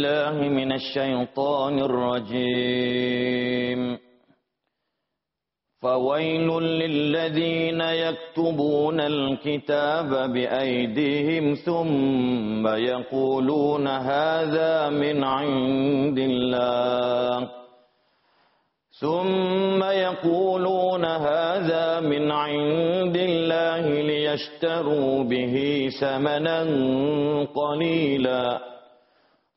بالله من الشيطان الرجيم. فويل للذين يكتبون الكتاب بأيديهم ثم يقولون هذا من عند الله. ثم يقولون هذا من عند الله ليشتروا به ثمنا قليلا.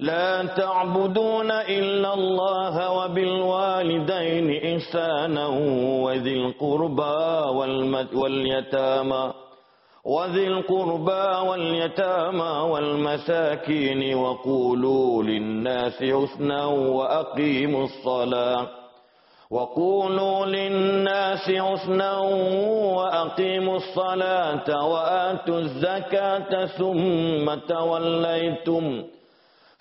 لا تعبدون إلا الله وبالوالدين إحسانا وذي القربى واليتامى وذي القربى واليتامى والمساكين وقولوا للناس حسنا وأقيموا الصلاة وقولوا للناس حسنا وأقيموا الصلاة وآتوا الزكاة ثم توليتم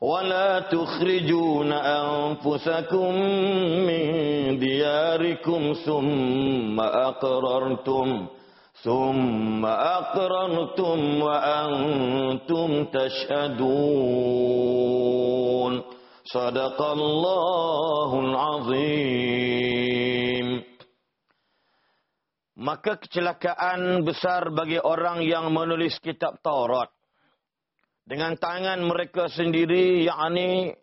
ولا تخرجون أنفسكم من دياركم ثم أقررتم ثم أقررتم وأنتم تشهدون صدق الله العظيم Maka kecelakaan besar bagi orang yang menulis kitab Taurat dengan tangan mereka sendiri yakni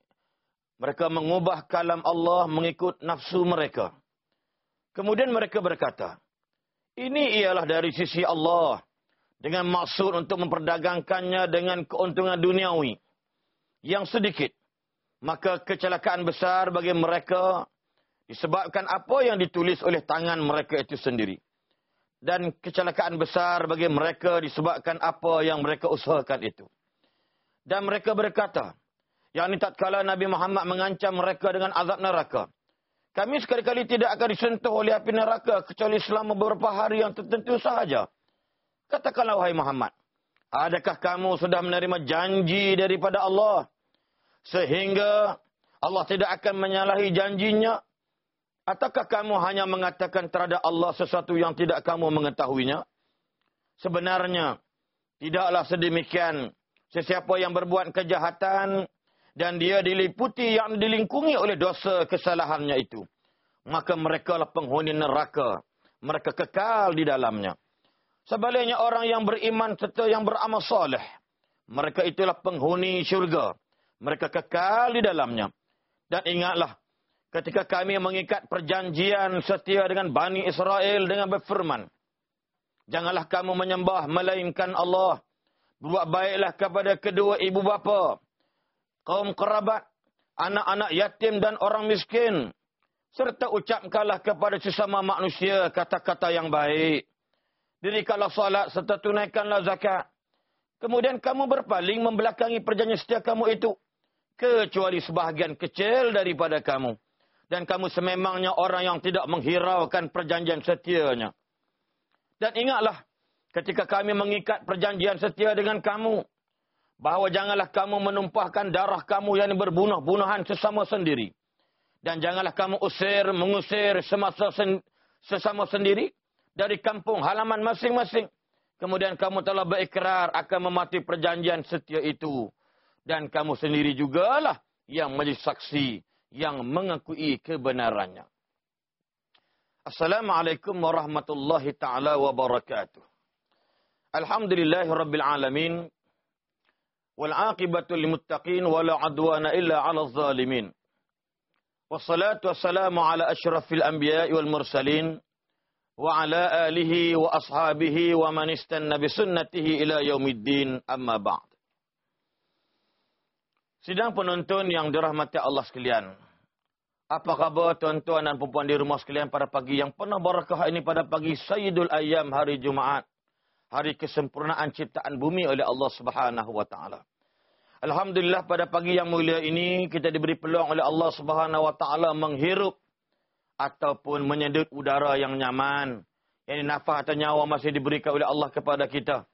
mereka mengubah kalam Allah mengikut nafsu mereka. Kemudian mereka berkata, ini ialah dari sisi Allah dengan maksud untuk memperdagangkannya dengan keuntungan duniawi yang sedikit. Maka kecelakaan besar bagi mereka disebabkan apa yang ditulis oleh tangan mereka itu sendiri. Dan kecelakaan besar bagi mereka disebabkan apa yang mereka usahakan itu. Dan mereka berkata, yang ini tak kala Nabi Muhammad mengancam mereka dengan azab neraka. Kami sekali-kali tidak akan disentuh oleh api neraka kecuali selama beberapa hari yang tertentu sahaja. Katakanlah wahai Muhammad, adakah kamu sudah menerima janji daripada Allah sehingga Allah tidak akan menyalahi janjinya? Ataukah kamu hanya mengatakan terhadap Allah sesuatu yang tidak kamu mengetahuinya? Sebenarnya, tidaklah sedemikian Sesiapa yang berbuat kejahatan dan dia diliputi yang dilingkungi oleh dosa kesalahannya itu. Maka mereka lah penghuni neraka. Mereka kekal di dalamnya. Sebaliknya orang yang beriman serta yang beramal soleh. Mereka itulah penghuni syurga. Mereka kekal di dalamnya. Dan ingatlah. Ketika kami mengikat perjanjian setia dengan Bani Israel dengan berfirman. Janganlah kamu menyembah melainkan Allah. Buat baiklah kepada kedua ibu bapa, kaum kerabat, anak-anak yatim dan orang miskin. Serta ucapkanlah kepada sesama manusia kata-kata yang baik. Dirikanlah salat serta tunaikanlah zakat. Kemudian kamu berpaling membelakangi perjanjian setia kamu itu. Kecuali sebahagian kecil daripada kamu. Dan kamu sememangnya orang yang tidak menghiraukan perjanjian setianya. Dan ingatlah, ketika kami mengikat perjanjian setia dengan kamu, bahawa janganlah kamu menumpahkan darah kamu yang berbunuh-bunuhan sesama sendiri. Dan janganlah kamu usir, mengusir semasa sen sesama sendiri dari kampung halaman masing-masing. Kemudian kamu telah berikrar akan memati perjanjian setia itu. Dan kamu sendiri jugalah yang menjadi saksi yang mengakui kebenarannya. Assalamualaikum warahmatullahi taala wabarakatuh. Alhamdulillah rabbil alamin. Wal aqibatu lil wa la adwana illa 'alal zalimin. Wassalatu wassalamu ala asyrafil anbiya'i wal mursalin wa ala alihi wa ashabihi wa man istanna bi sunnatihi ila yaumiddin amma ba'd. Sidang penonton yang dirahmati Allah sekalian. Apa khabar tuan-tuan dan puan di rumah sekalian pada pagi yang penuh barakah ini pada pagi Sayyidul Ayyam hari Jumaat. Hari kesempurnaan ciptaan bumi oleh Allah Subhanahu wa taala. Alhamdulillah pada pagi yang mulia ini kita diberi peluang oleh Allah Subhanahu wa taala menghirup ataupun menyedut udara yang nyaman. Yang nafas atau nyawa masih diberikan oleh Allah kepada kita.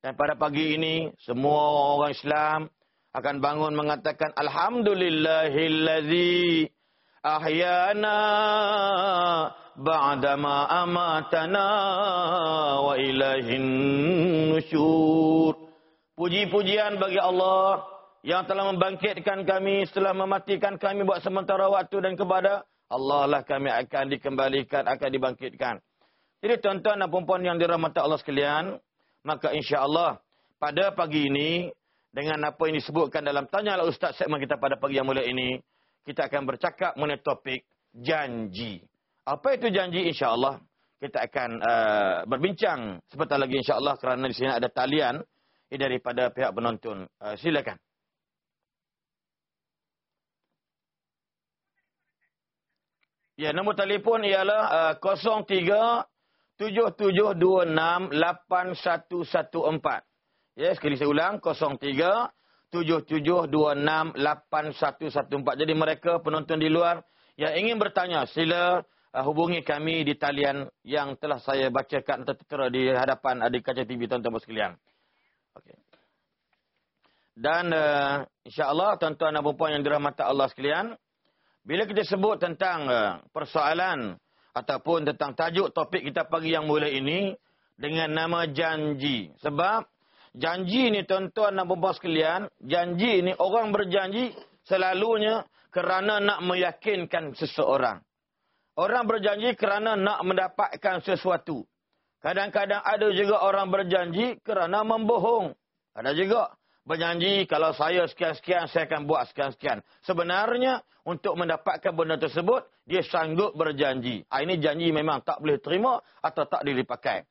Dan pada pagi ini semua orang Islam akan bangun mengatakan alhamdulillahillazi ba'dama amatana wa ilaihin nusyur puji-pujian bagi Allah yang telah membangkitkan kami setelah mematikan kami buat sementara waktu dan kepada Allah lah kami akan dikembalikan akan dibangkitkan. Jadi tuan-tuan dan puan yang dirahmati Allah sekalian maka insya-Allah pada pagi ini dengan apa yang disebutkan dalam Tanyalah Ustaz segmen kita pada pagi yang mulia ini, kita akan bercakap mengenai topik janji. Apa itu janji insya-Allah? Kita akan uh, berbincang sebentar lagi insya-Allah kerana di sini ada talian daripada pihak penonton. Uh, silakan. Ya, nombor telefon ialah uh, 03 7726 8114. Ya, sekali saya ulang 03 7726 8114. Jadi mereka penonton di luar yang ingin bertanya sila uh, hubungi kami di talian yang telah saya bacakan tertera di hadapan adik kaca TV tuan-tuan sekalian. Okey. Dan uh, insya-Allah tuan-tuan dan puan yang dirahmati Allah sekalian, bila kita sebut tentang uh, persoalan ataupun tentang tajuk topik kita pagi yang mulia ini dengan nama janji. Sebab Janji ni tuan-tuan dan puan sekalian, janji ni orang berjanji selalunya kerana nak meyakinkan seseorang. Orang berjanji kerana nak mendapatkan sesuatu. Kadang-kadang ada juga orang berjanji kerana membohong. Ada juga berjanji kalau saya sekian-sekian saya akan buat sekian-sekian. Sebenarnya untuk mendapatkan benda tersebut dia sanggup berjanji. Ah, ini janji memang tak boleh terima atau tak boleh dipakai.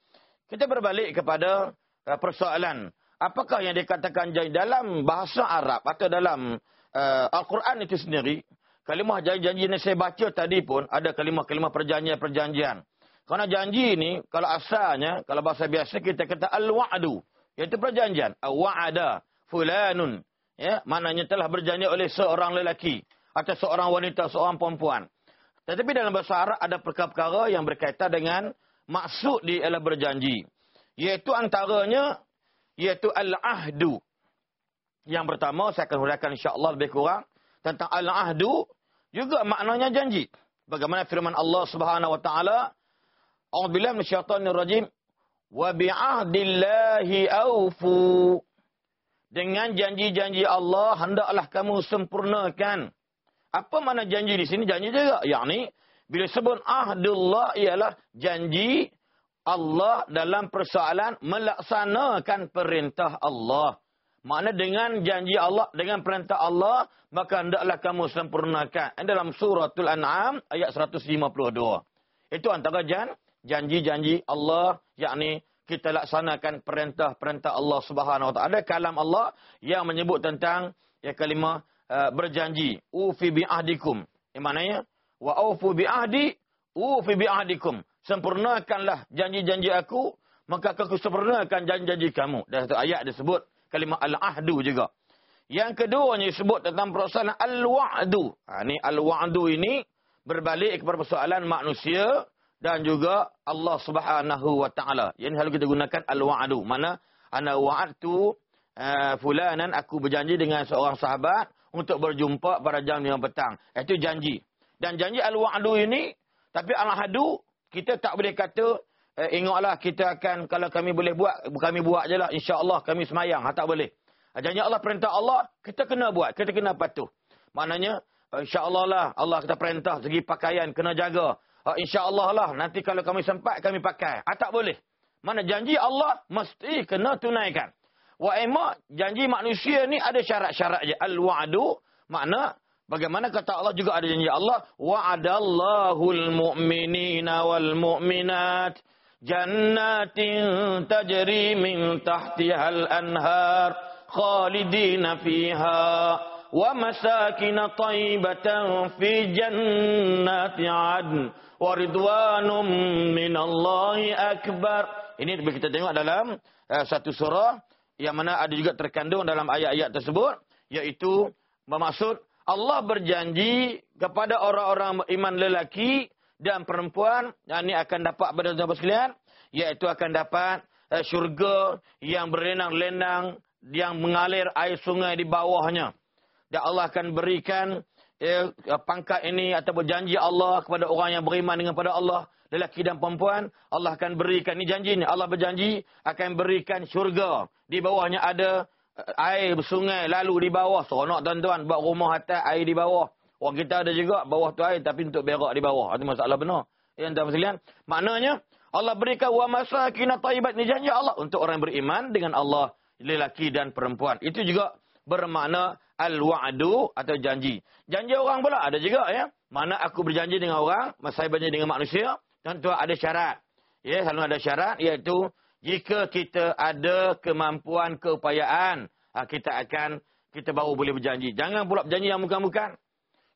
Kita berbalik kepada uh, persoalan. Apakah yang dikatakan janji dalam bahasa Arab atau dalam uh, Al-Quran itu sendiri. Kalimah janji-janji yang saya baca tadi pun ada kalimah-kalimah perjanjian-perjanjian. Kerana janji ini, kalau asalnya, kalau bahasa biasa kita kata al-wa'adu. Iaitu perjanjian. Al-wa'ada fulanun. Ya, maknanya telah berjanji oleh seorang lelaki. Atau seorang wanita, seorang perempuan. Tetapi dalam bahasa Arab ada perkara-perkara yang berkaitan dengan maksud di adalah berjanji. Iaitu antaranya iaitu al-ahdu. Yang pertama saya akan huraikan insya-Allah lebih kurang tentang al-ahdu juga maknanya janji. Bagaimana firman Allah Subhanahu wa taala? A'udzubillahi minasyaitonir rajim. Wa bi'ahdillahi aufu. Dengan janji-janji Allah hendaklah kamu sempurnakan. Apa makna janji di sini? Janji juga. Yang ni bila sebut ahdullah ialah janji Allah dalam persoalan melaksanakan perintah Allah. Makna dengan janji Allah, dengan perintah Allah, maka hendaklah kamu sempurnakan. Dalam suratul An'am, ayat 152. Itu antara jan, janji-janji Allah, yakni kita laksanakan perintah-perintah Allah subhanahu ta'ala. Ada kalam Allah yang menyebut tentang ya kalimah uh, berjanji. Ufi bi'ahdikum. Yang maknanya, wa ufu bi'ahdi, ufi bi'ahdikum sempurnakanlah janji-janji aku, maka aku sempurnakan janji-janji kamu. Dan satu ayat disebut kalimah al-ahdu juga. Yang kedua ni sebut tentang perasaan al-wa'du. Ha, ni al-wa'du ini berbalik kepada persoalan manusia dan juga Allah Subhanahu wa taala. Yang selalu kita gunakan al-wa'du. Mana ana wa'adtu uh, fulanan aku berjanji dengan seorang sahabat untuk berjumpa pada jam 5 petang. Itu janji. Dan janji al-wa'du ini tapi al-hadu kita tak boleh kata eh, ingatlah kita akan kalau kami boleh buat kami buat jelah insya-Allah kami semayang ha, tak boleh. Janji Allah perintah Allah kita kena buat, kita kena patuh. Maknanya insya-Allah lah Allah kita perintah segi pakaian kena jaga. Ha, insya-Allah lah nanti kalau kami sempat kami pakai. Ha, tak boleh. Mana janji Allah mesti kena tunaikan. Wa emak janji manusia ni ada syarat-syarat je. Al-wa'du makna Bagaimana kata Allah juga ada janji Allah. Wa'adallahul mu'minina wal mu'minat. Jannatin tajri min tahtihal anhar. Khalidina fiha. Wa masakina taibatan fi jannati adn. Wa ridwanum minallahi akbar. Ini kita tengok dalam uh, satu surah. Yang mana ada juga terkandung dalam ayat-ayat tersebut. Iaitu bermaksud Allah berjanji kepada orang-orang iman lelaki dan perempuan yang ini akan dapat zaman sekalian iaitu akan dapat uh, syurga yang berenang-lenang yang mengalir air sungai di bawahnya. Dan Allah akan berikan uh, pangkat ini atau berjanji Allah kepada orang yang beriman dengan pada Allah lelaki dan perempuan Allah akan berikan ini janjinya Allah berjanji akan berikan syurga. Di bawahnya ada air sungai lalu di bawah. Seronok tuan-tuan buat rumah atas air di bawah. Orang kita ada juga bawah tu air tapi untuk berak di bawah. Itu masalah benar. Yang tuan sekalian. Maknanya Allah berikan wa masakin taibat ni janji Allah untuk orang beriman dengan Allah lelaki dan perempuan. Itu juga bermakna al-wa'du atau janji. Janji orang pula ada juga ya. Mana aku berjanji dengan orang, saya berjanji dengan manusia, tentu ada syarat. Ya, selalu ada syarat iaitu jika kita ada kemampuan keupayaan, ha, kita akan kita baru boleh berjanji. Jangan pula berjanji yang bukan-bukan.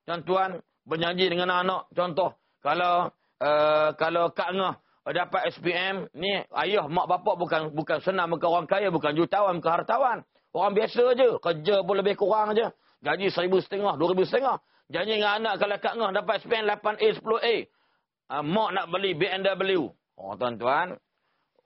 Tuan-tuan, berjanji dengan anak. Contoh, kalau uh, kalau Kak Ngah dapat SPM, ni ayah, mak bapak bukan bukan senang, bukan orang kaya, bukan jutawan, bukan hartawan. Orang biasa je, kerja pun lebih kurang je. Gaji seribu setengah, dua ribu setengah. Janji dengan anak kalau Kak Ngah dapat SPM 8A, 10A. Uh, mak nak beli BMW. Oh, tuan-tuan,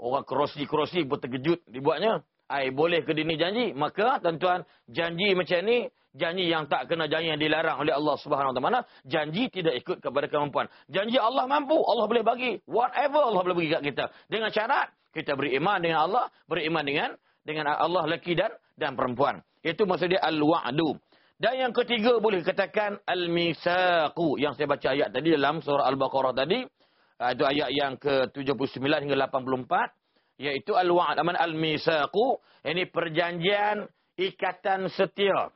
orang kerosi-kerosi pun terkejut dibuatnya. Ai boleh ke dini janji? Maka tuan-tuan, janji macam ni janji yang tak kena janji yang dilarang oleh Allah Subhanahu Taala. Janji tidak ikut kepada kemampuan. Janji Allah mampu, Allah boleh bagi. Whatever Allah boleh bagi kat kita. Dengan syarat kita beriman dengan Allah, beriman dengan dengan Allah lelaki dan dan perempuan. Itu maksud dia al-wa'du. Dan yang ketiga boleh katakan al-misaqu yang saya baca ayat tadi dalam surah Al-Baqarah tadi. Ah, itu ayat yang ke-79 hingga 84 iaitu al-wa'd aman al-misaqu ini perjanjian ikatan setia.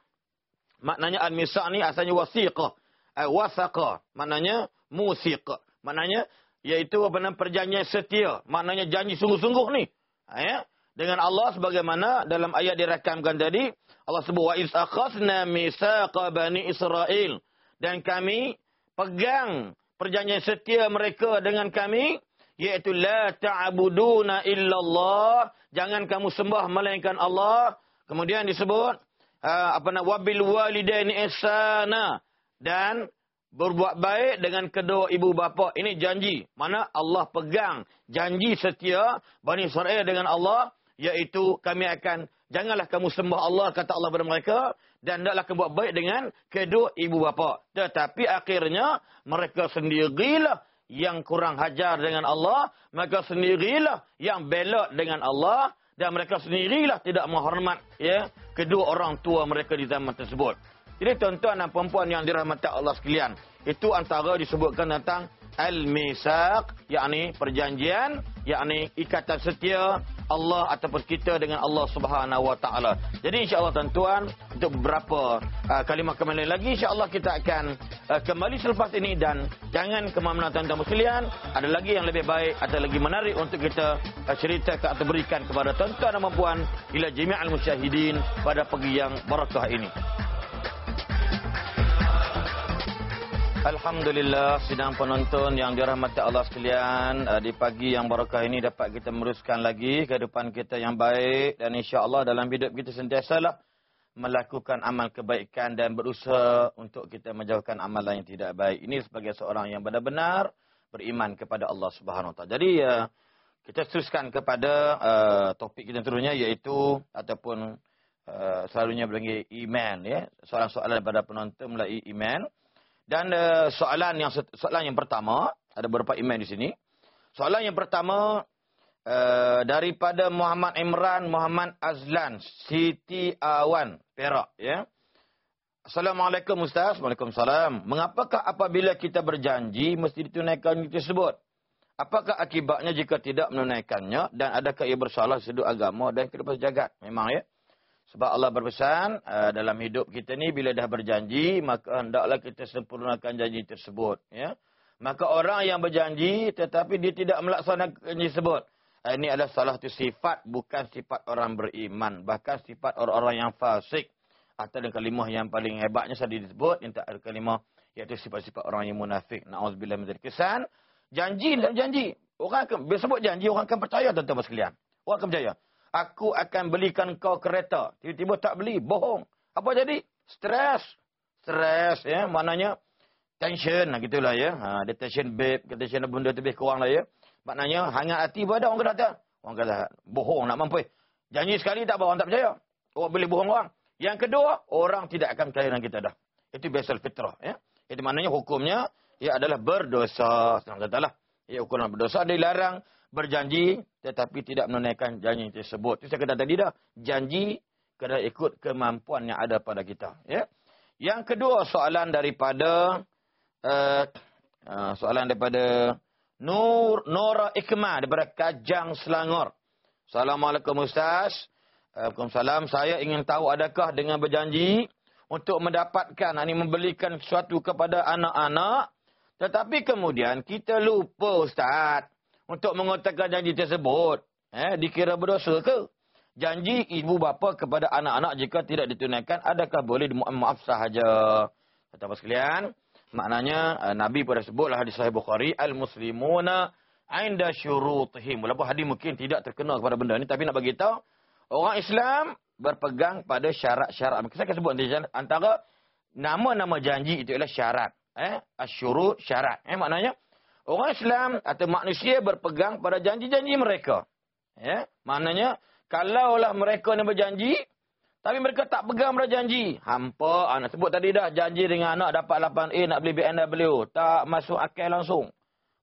Maknanya al-misaq ni asalnya wasiqah. Uh, wasaqa maknanya musiq. Maknanya iaitu nama perjanjian setia. Maknanya janji sungguh-sungguh ni. Ha, ya? Dengan Allah sebagaimana dalam ayat dirakamkan tadi Allah sebut wa iz akhadna misaqa bani Israel dan kami pegang perjanjian setia mereka dengan kami iaitu la ta'buduna illallah. Jangan kamu sembah melainkan Allah. Kemudian disebut uh, apa nak wabil walidaini ihsana. Dan berbuat baik dengan kedua ibu bapa. Ini janji. Mana Allah pegang janji setia Bani Israel dengan Allah iaitu kami akan janganlah kamu sembah Allah kata Allah kepada mereka dan hendaklah kamu buat baik dengan kedua ibu bapa. Tetapi akhirnya mereka sendirilah yang kurang hajar dengan Allah, mereka sendirilah yang belak dengan Allah dan mereka sendirilah tidak menghormat ya kedua orang tua mereka di zaman tersebut. Jadi tuan-tuan dan puan yang dirahmati Allah sekalian, itu antara disebutkan tentang al-misaq yakni perjanjian yakni ikatan setia Allah ataupun kita dengan Allah Subhanahu wa taala. Jadi insya-Allah tuan-tuan untuk beberapa uh, kalimah kembali lagi insya-Allah kita akan uh, kembali selepas ini dan jangan ke mana tuan-tuan sekalian ada lagi yang lebih baik ada lagi menarik untuk kita uh, ceritakan atau berikan kepada tuan-tuan dan puan ila jami'al musyahidin pada pagi yang barakah ini. Alhamdulillah sidang penonton yang dirahmati Allah sekalian uh, di pagi yang barakah ini dapat kita meruskan lagi kehidupan kita yang baik dan insya-Allah dalam hidup kita sentiasalah melakukan amal kebaikan dan berusaha untuk kita menjauhkan amalan yang tidak baik. Ini sebagai seorang yang benar-benar beriman kepada Allah Subhanahu Wa Taala. Jadi uh, kita teruskan kepada uh, topik kita terusnya iaitu ataupun uh, selalunya bagi iman ya. Soalan-soalan daripada penonton melalui iman. Dan uh, soalan yang soalan yang pertama ada beberapa iman di sini. Soalan yang pertama uh, daripada Muhammad Imran Muhammad Azlan Siti Awan Perak ya. Assalamualaikum Ustaz. Waalaikumsalam. Mengapakah apabila kita berjanji mesti ditunaikan tersebut? Apakah akibatnya jika tidak menunaikannya dan adakah ia bersalah sudut agama dan kehidupan jagat? Memang ya. Sebab Allah berpesan uh, dalam hidup kita ni bila dah berjanji maka hendaklah kita sempurnakan janji tersebut ya. Maka orang yang berjanji tetapi dia tidak melaksanakan janji tersebut. Uh, ini adalah salah satu sifat bukan sifat orang beriman, bahkan sifat orang-orang yang fasik. Atau dengan kalimah yang paling hebatnya tadi disebut yang tak ada kalimah iaitu sifat-sifat orang yang munafik. Naudzubillah min kesan janji dan janji. Orang akan bila sebut janji orang akan percaya tuan-tuan sekalian. Orang akan percaya aku akan belikan kau kereta tiba-tiba tak beli bohong apa jadi stres stres ya maknanya tension lah gitulah ya ha ada tension babe tension benda lebih kurang lah ya maknanya hangat hati pada orang kata orang kata bohong nak mampu janji sekali tak apa orang tak percaya orang boleh bohong orang yang kedua, orang tidak akan percaya dengan kita dah. Itu biasa fitrah. Ya? Itu maknanya hukumnya ia adalah berdosa. Senang katalah. Ia hukumnya berdosa. Dia dilarang berjanji tetapi tidak menunaikan janji tersebut. Itu saya kata tadi dah. Janji kena ikut kemampuan yang ada pada kita. Ya? Yang kedua soalan daripada uh, uh, soalan daripada Nur Nora Ikmah daripada Kajang Selangor. Assalamualaikum Ustaz. Waalaikumsalam. Saya ingin tahu adakah dengan berjanji untuk mendapatkan, ini membelikan sesuatu kepada anak-anak. Tetapi kemudian kita lupa Ustaz untuk mengatakan janji tersebut. Eh, dikira berdosa ke? Janji ibu bapa kepada anak-anak jika tidak ditunaikan, adakah boleh maaf sahaja? Kata apa sekalian? Maknanya eh, Nabi pada sebutlah di Sahih Bukhari al-muslimuna inda syurutihim. Walaupun hadis mungkin tidak terkenal kepada benda ini tapi nak bagi tahu Orang Islam berpegang pada syarat-syarat. Saya akan sebut antara nama-nama janji itu adalah syarat. Eh? Asyurut syarat. Eh? Maknanya, orang Islam atau manusia berpegang pada janji-janji mereka. Eh? Maknanya, kalaulah mereka yang berjanji, tapi mereka tak pegang pada janji. Hampa, anak ah, sebut tadi dah, janji dengan anak dapat 8A nak beli BMW. Tak masuk akal langsung.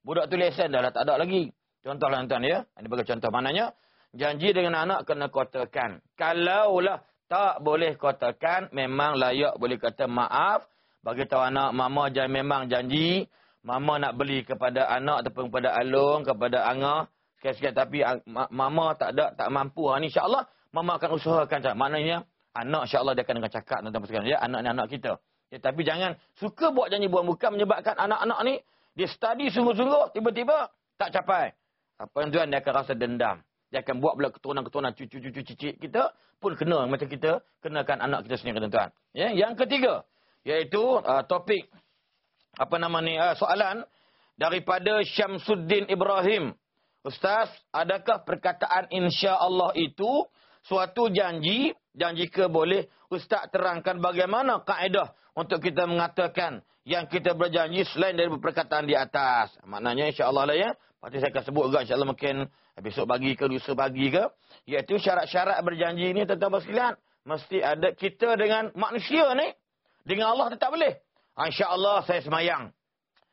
Budak tu lesen dah, dah tak ada lagi. Contoh lah tuan ya. Ini bagi contoh. Maknanya, janji dengan anak kena kotakan. Kalaulah tak boleh kotakan, memang layak boleh kata maaf. Bagi tahu anak, mama jangan memang janji. Mama nak beli kepada anak ataupun kepada alung, kepada angah. Sikit-sikit tapi mama tak ada, tak mampu. Ha, ni insyaAllah, mama akan usahakan. Maknanya, anak insyaAllah dia akan dengan cakap. Tuan-tuan ya, anak ni anak kita. Ya, tapi jangan suka buat janji buat muka menyebabkan anak-anak ni dia study sungguh-sungguh, tiba-tiba tak capai. Apa yang tuan dia akan rasa dendam. Dia akan buat pula keturunan-keturunan cucu-cucu cicit kita pun kena macam kita kenakan anak kita sendiri tuan. Ya, yang ketiga iaitu uh, topik apa nama ni uh, soalan daripada Syamsuddin Ibrahim. Ustaz, adakah perkataan insya-Allah itu suatu janji dan jika boleh ustaz terangkan bagaimana kaedah untuk kita mengatakan yang kita berjanji selain dari perkataan di atas. Maknanya insya-Allah lah ya. Pasti saya akan sebut juga insya-Allah mungkin besok pagi ke lusa pagi ke. Iaitu syarat-syarat berjanji ini tuan-tuan sekalian. Mesti ada kita dengan manusia ni. Dengan Allah tetap boleh. Ah, InsyaAllah saya semayang.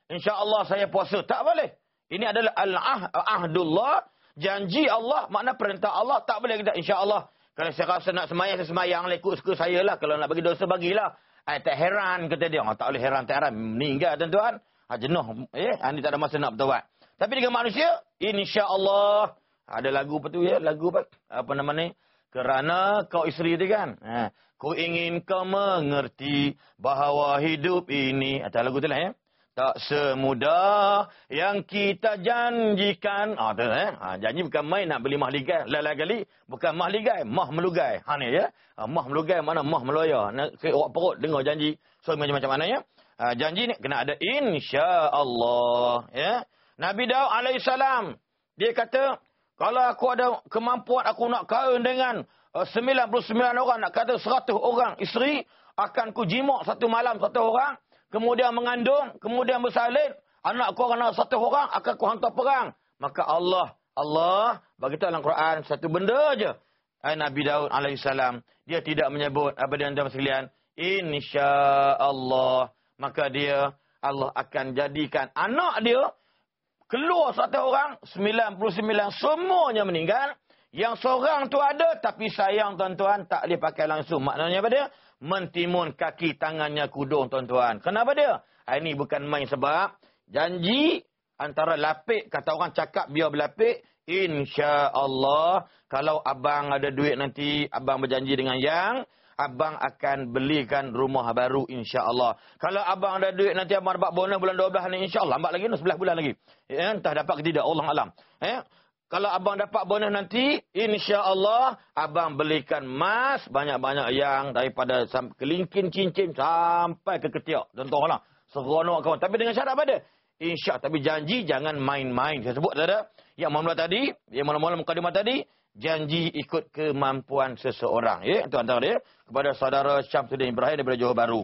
InsyaAllah saya puasa. Tak boleh. Ini adalah al-ahdullah. Janji Allah. Makna perintah Allah. Tak boleh kita. InsyaAllah. Kalau saya rasa nak semayang, saya semayang. Ikut suka saya lah. Kalau nak bagi dosa, bagilah. Ay, tak heran kata dia. Oh, tak boleh heran, tak heran. Meninggal tuan-tuan. Ha, jenuh. Eh, ini tak ada masa nak bertawad. Tapi dengan manusia, insya-Allah ada lagu apa tu ya? Lagu apa? Apa nama ni? Kerana kau isteri tu kan. Ha. Ku ingin kau mengerti bahawa hidup ini. Ada lagu tu lah ya. Tak semudah yang kita janjikan. Ah, tu, eh? ha, janji bukan main nak beli mahligai. Lala kali. Bukan mahligai. Mah melugai. Ha, ni, ya? Ha, mah melugai mana mah meloya. Awak perut dengar janji. So macam-macam mana ya? Ha, janji ni kena ada insya Allah. Ya? Nabi Daud alaihissalam dia kata Kalau aku ada kemampuan aku nak kahwin dengan uh, 99 orang, nak kata 100 orang isteri, akan ku jimak satu malam satu orang, kemudian mengandung, kemudian bersalin, anak aku akan satu orang, akan ku hantar perang. Maka Allah, Allah bagi dalam Quran satu benda aja. Ay Nabi Daud alaihissalam, dia tidak menyebut apa dia dalam sekalian, insya-Allah. Maka dia Allah akan jadikan anak dia Keluar satu orang, 99 semuanya meninggal. Yang seorang tu ada, tapi sayang tuan-tuan tak boleh pakai langsung. Maknanya apa dia? Mentimun kaki tangannya kudung tuan-tuan. Kenapa dia? Ini bukan main sebab janji antara lapik, kata orang cakap biar berlapik. Insya Allah, kalau abang ada duit nanti, abang berjanji dengan yang abang akan belikan rumah baru insya-Allah. Kalau abang ada duit nanti abang dapat bonus bulan 12 ni insya-Allah, lambat lagi 11 bulan lagi. Ya, entah dapat ke tidak Allah alam. Ya. Kalau abang dapat bonus nanti, insya-Allah abang belikan emas banyak-banyak yang daripada kelingkin cincin sampai ke ketiak. Contohlah, seronok kawan. Tapi dengan syarat apa dia? Insya, tapi janji jangan main-main. Saya sebut tadi, yang mula tadi, yang mula-mula mukadimah tadi, janji ikut kemampuan seseorang. Ya, itu antara dia kepada saudara Syamsuddin Ibrahim daripada Johor Baru.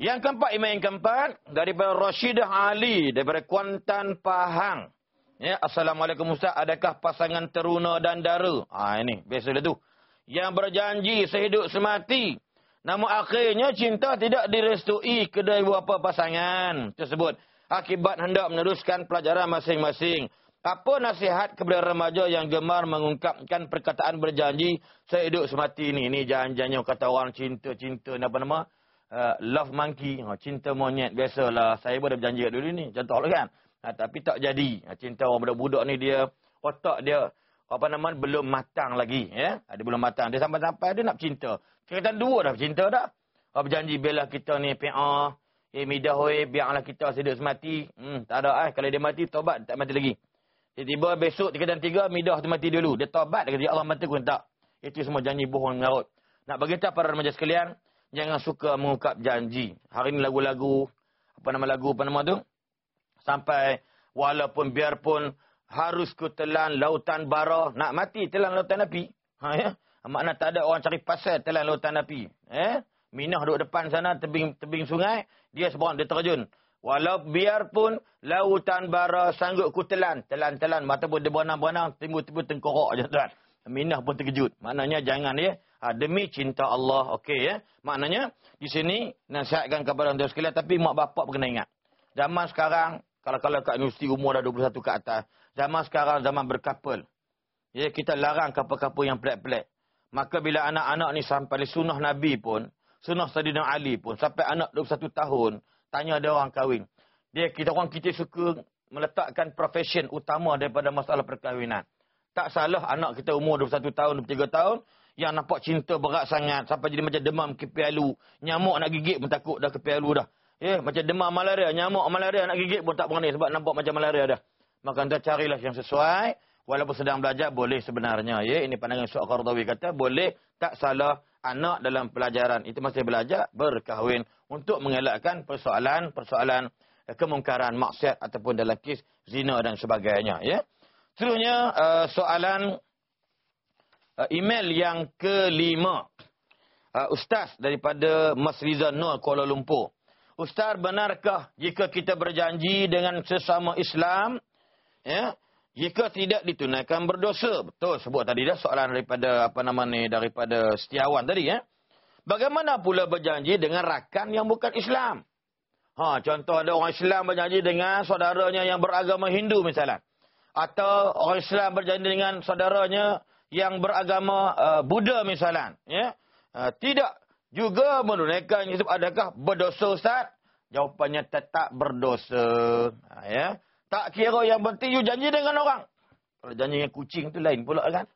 Yang keempat, imam yang keempat, daripada Rashidah Ali, daripada Kuantan Pahang. Ya, Assalamualaikum Ustaz, adakah pasangan teruna dan dara? Ha, ini, biasa tu. Yang berjanji sehidup semati. Namun akhirnya cinta tidak direstui kedua apa pasangan tersebut. Akibat hendak meneruskan pelajaran masing-masing. Apa nasihat kepada remaja yang gemar mengungkapkan perkataan berjanji sehidup semati ini? Ini janjinya kata orang cinta-cinta apa nama? Uh, love monkey, oh, cinta monyet biasalah. Saya pun dah berjanji kat dulu ni, contoh lah kan. Ha, tapi tak jadi. Ha, cinta orang budak-budak ni dia otak dia apa nama belum matang lagi, ya. Ha, dia belum matang. Dia sampai-sampai dia nak cinta. Kita dua dah cinta dah. Ha, berjanji bela kita ni PA, eh midah oi biarlah kita sehidup semati. Hmm, tak ada eh kalau dia mati tobat tak mati lagi. Tiba-tiba besok tiga dan tiga, midah tu mati dulu. Dia taubat, dia kata, ya Allah mati pun tak. Itu semua janji bohong mengarut. Nak bagi tahu para remaja sekalian, jangan suka mengungkap janji. Hari ini lagu-lagu, apa nama lagu, apa nama tu? Sampai, walaupun biarpun harus ku telan lautan bara, nak mati telan lautan api. Ha, ya? Makna tak ada orang cari pasal telan lautan api. Eh? Minah duduk depan sana, tebing tebing sungai, dia seorang, dia terjun. Walau biarpun lautan bara sanggup ku telan. Telan-telan. Mata pun dia berenang-berenang. Timbul-timbul tengkorok je tuan. Minah pun terkejut. Maknanya jangan ya. Ha, demi cinta Allah. Okey ya. Maknanya di sini nasihatkan kepada anda sekalian. Tapi mak bapak pun kena ingat. Zaman sekarang. Kalau-kalau kat universiti umur dah 21 ke atas. Zaman sekarang zaman berkapal. Ya, kita larang kapal-kapal yang pelik-pelik. Maka bila anak-anak ni sampai sunnah Nabi pun. Sunnah Sadidina Ali pun. Sampai anak 21 tahun tanya dia orang kahwin. Dia kita orang kita suka meletakkan profession utama daripada masalah perkahwinan. Tak salah anak kita umur 21 tahun, 23 tahun yang nampak cinta berat sangat sampai jadi macam demam kepialu. Nyamuk nak gigit pun takut dah kepialu dah. Ya, macam demam malaria, nyamuk malaria nak gigit pun tak berani sebab nampak macam malaria dah. Maka anda carilah yang sesuai. Walaupun sedang belajar, boleh sebenarnya. Ya, Ini pandangan Suat Qardawi kata, boleh tak salah anak dalam pelajaran. Itu masih belajar, berkahwin untuk mengelakkan persoalan-persoalan eh, kemungkaran maksiat ataupun dalam kes zina dan sebagainya ya. Seterusnya uh, soalan uh, email yang kelima. Ustaz daripada Mas Riza Nur Kuala Lumpur. Ustaz benarkah jika kita berjanji dengan sesama Islam ya jika tidak ditunaikan berdosa? Betul sebut tadi dah soalan daripada apa nama ni daripada Setiawan tadi ya. Bagaimana pula berjanji dengan rakan yang bukan Islam? Ha, contoh ada orang Islam berjanji dengan saudaranya yang beragama Hindu misalnya. Atau orang Islam berjanji dengan saudaranya yang beragama uh, Buddha misalnya. Ya? Uh, tidak juga menunaikan adakah berdosa Ustaz? Jawapannya tetap berdosa. Ha, ya? Tak kira yang penting you janji dengan orang. Kalau janji dengan kucing tu lain pula kan.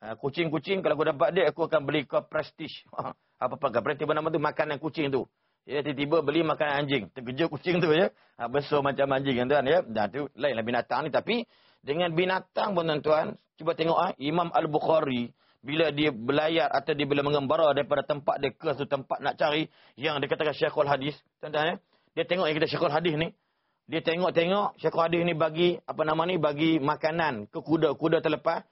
Ha, kucing-kucing kalau aku dapat dia aku akan beli kau prestige. apa-apa gapret tiba nama tu makanan kucing tu. Ya tiba-tiba beli makanan anjing. Terkejut kucing tu ya. Ha, besar macam anjing kan tuan ya. Dan tu lainlah binatang ni tapi dengan binatang pun tuan-tuan, cuba tengok ah Imam Al-Bukhari bila dia belayar atau dia bila mengembara daripada tempat dia ke tempat nak cari yang dikatakan Syekhul Hadis, tuan-tuan ya. Dia tengok yang kita Syekhul Hadis ni Dia tengok-tengok Syekh Qadir ni bagi apa nama ni bagi makanan ke kuda-kuda terlepas.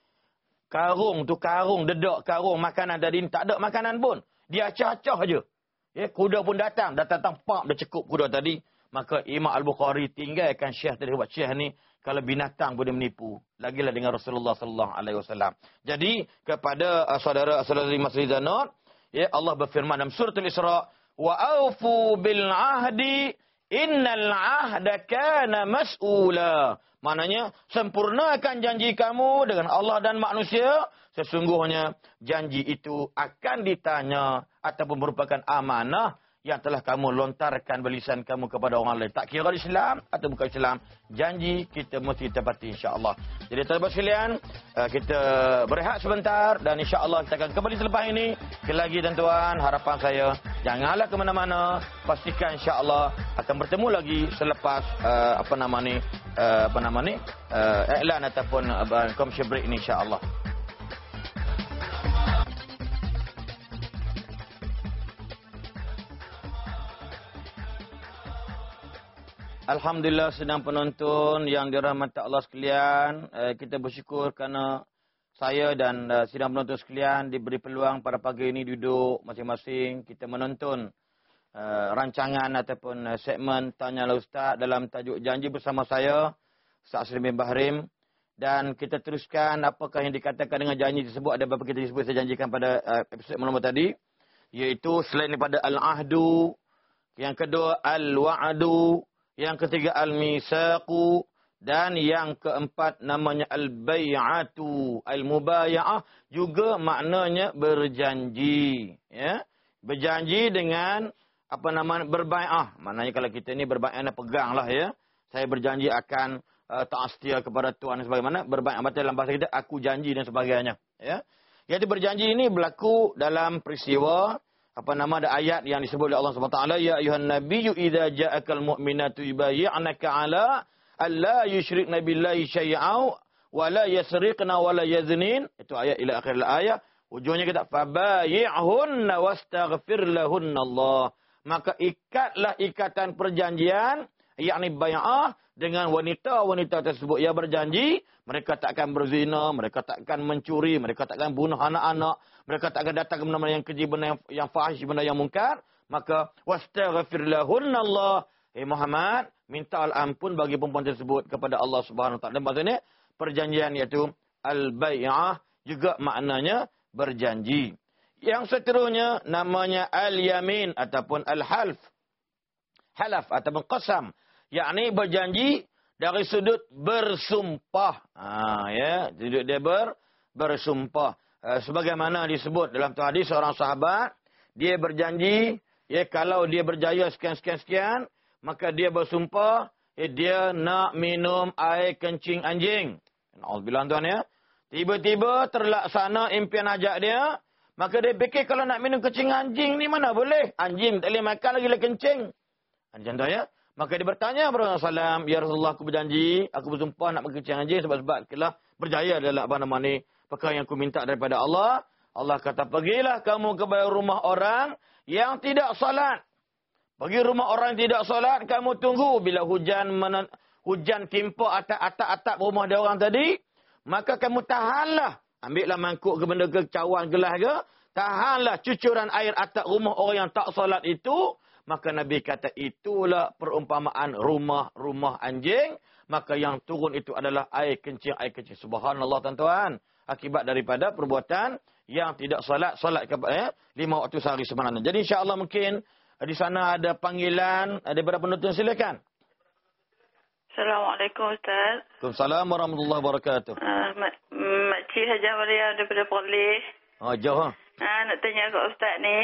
Karung tu karung dedak karung makanan tadi tak ada makanan pun. Dia acah-acah je. Ya, kuda pun datang, datang pak dia cekup kuda tadi. Maka Imam Al-Bukhari tinggalkan Syekh tadi buat Syekh ni kalau binatang boleh menipu. Lagilah dengan Rasulullah sallallahu alaihi wasallam. Jadi kepada uh, saudara-saudari Masjid Zanur, ya Allah berfirman dalam surah Al-Isra, "Wa aufu bil ahdi Innal ahda kana mas'ula. Maknanya, sempurnakan janji kamu dengan Allah dan manusia. Sesungguhnya, janji itu akan ditanya ataupun merupakan amanah yang telah kamu lontarkan belisan kamu kepada orang lain. Tak kira Islam atau bukan Islam. Janji kita mesti tepati insyaAllah. Jadi tuan-tuan sekalian, eh, kita berehat sebentar dan insyaAllah kita akan kembali selepas ini. Sekali lagi tuan-tuan, harapan saya janganlah ke mana-mana. Pastikan insyaAllah akan bertemu lagi selepas uh, apa nama ni, uh, apa nama ni, uh, iklan ataupun uh, commercial break ini insyaAllah. Alhamdulillah sedang penonton yang dirahmati Allah sekalian. Eh, kita bersyukur kerana saya dan uh, sidang penonton sekalian diberi peluang pada pagi ini duduk masing-masing. Kita menonton uh, rancangan ataupun segmen Tanya Ustaz dalam tajuk janji bersama saya. Ustaz Aslim bin Bahrim. Dan kita teruskan apakah yang dikatakan dengan janji tersebut. Ada beberapa kita sebut saya janjikan pada episod malam tadi. Iaitu selain daripada Al-Ahdu. Yang kedua Al-Wa'adu. Yang ketiga al-misaqu dan yang keempat namanya al-bai'atu. Al-mubaya'ah juga maknanya berjanji, ya. Berjanji dengan apa nama berbai'ah. Maknanya kalau kita ni berbai'ah peganglah ya. Saya berjanji akan uh, taat setia kepada Tuhan sebagaimana berbai'ah betul dalam bahasa kita aku janji dan sebagainya, ya. Jadi berjanji ini berlaku dalam peristiwa apa nama ada ayat yang disebut oleh Allah Subhanahu taala ya ayuhan nabiyyu idza ja'akal mu'minatu yubayyi'naka 'ala alla yusyrikna billahi syai'au wa la yasriqna wa la yaznin. Itu ayat ila akhir ayat. Ujungnya kita fabayyi'hunna wastaghfir lahunna Allah. Maka ikatlah ikatan perjanjian yakni bai'ah dengan wanita-wanita tersebut yang berjanji mereka tak akan berzina, mereka tak akan mencuri, mereka tak akan bunuh anak-anak, mereka tak akan datang ke benda yang keji, benda yang, yang fahish, benda yang mungkar. Maka, wastaghfir lahunna Allah. Eh Muhammad, minta ampun bagi perempuan tersebut kepada Allah Subhanahu Wa Taala. Maksudnya, perjanjian iaitu al-bai'ah juga maknanya berjanji. Yang seterusnya namanya al-yamin ataupun al-half. Halaf ataupun qasam. Yakni berjanji dari sudut bersumpah. Ha, ya, sudut dia ber, bersumpah. Uh, sebagaimana disebut dalam hadis seorang sahabat, dia berjanji, ya kalau dia berjaya sekian-sekian-sekian, maka dia bersumpah, ya, dia nak minum air kencing anjing. Alhamdulillah tuan ya. Tiba-tiba terlaksana impian ajak dia, maka dia fikir kalau nak minum kencing anjing ni mana boleh? Anjing tak boleh makan lagi lah kencing. Anjing tuan ya. Maka dia bertanya kepada Rasulullah SAW, Ya Rasulullah, aku berjanji, aku bersumpah nak berkecing anjing sebab-sebab kelah berjaya dalam apa nama ni, perkara yang aku minta daripada Allah. Allah kata, pergilah kamu ke rumah orang yang tidak salat. Pergi rumah orang yang tidak salat, kamu tunggu bila hujan menen, hujan timpa atap-atap rumah dia orang tadi, maka kamu tahanlah. Ambillah mangkuk ke benda ke cawan gelas ke, tahanlah cucuran air atap rumah orang yang tak salat itu, Maka Nabi kata itulah perumpamaan rumah-rumah anjing. Maka yang turun itu adalah air kencing, air kencing. Subhanallah tuan-tuan. Akibat daripada perbuatan yang tidak salat, salat kepada eh, lima waktu sehari sebenarnya. Jadi insyaAllah mungkin di sana ada panggilan daripada penonton silakan. Assalamualaikum Ustaz. Waalaikumsalam warahmatullahi wabarakatuh. Uh, Makcik Hajar Maria daripada Perlis. Oh, jauh. Uh, nak tanya kat Ustaz ni.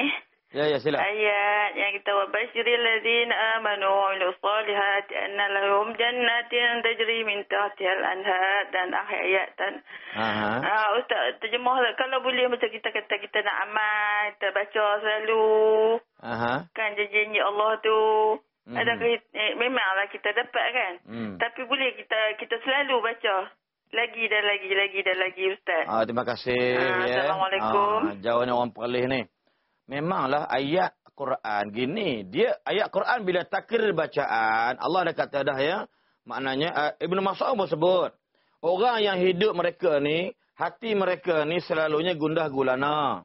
Ya, ya, sila. Ayat yang kita buat. Basyiril ladhina amanu wa'amilu salihati anna lahum jannatin tajri min anhar dan akhir ayat. Dan, uh, ah, Ustaz, terjemah lah. Kalau boleh macam kita kata kita nak amal, kita baca selalu. Aha. Kan janji Allah tu. Hmm. Ada eh, memanglah kita dapat kan. Hmm. Tapi boleh kita kita selalu baca. Lagi dan lagi, lagi dan lagi Ustaz. Ah, terima kasih. Ah, ya. Assalamualaikum. Ah, jawabnya orang perlih ni. Memanglah ayat Quran. Gini, dia ayat Quran bila takrir bacaan, Allah dah kata dah ya. Maknanya, uh, Ibn Mas'ud sebut. Orang yang hidup mereka ni, hati mereka ni selalunya gundah gulana.